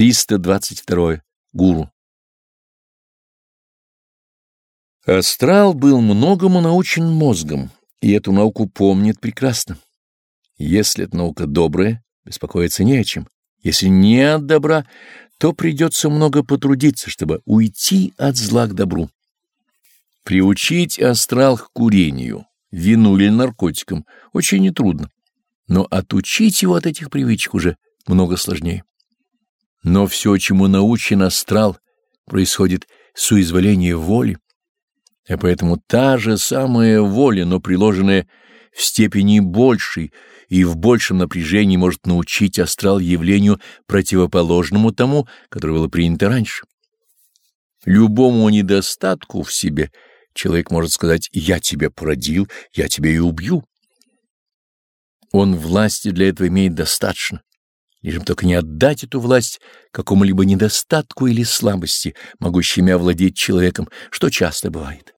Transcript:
322. Гуру. Астрал был многому научен мозгом, и эту науку помнит прекрасно. Если эта наука добрая, беспокоиться не о чем. Если не от добра, то придется много потрудиться, чтобы уйти от зла к добру. Приучить астрал к курению, вину или наркотикам очень нетрудно, но отучить его от этих привычек уже много сложнее. Но все, чему научен астрал, происходит с уизволения воли, а поэтому та же самая воля, но приложенная в степени большей и в большем напряжении может научить астрал явлению противоположному тому, которое было принято раньше. Любому недостатку в себе человек может сказать «я тебя породил, я тебя и убью». Он власти для этого имеет достаточно лишь бы только не отдать эту власть какому-либо недостатку или слабости, могущими овладеть человеком, что часто бывает.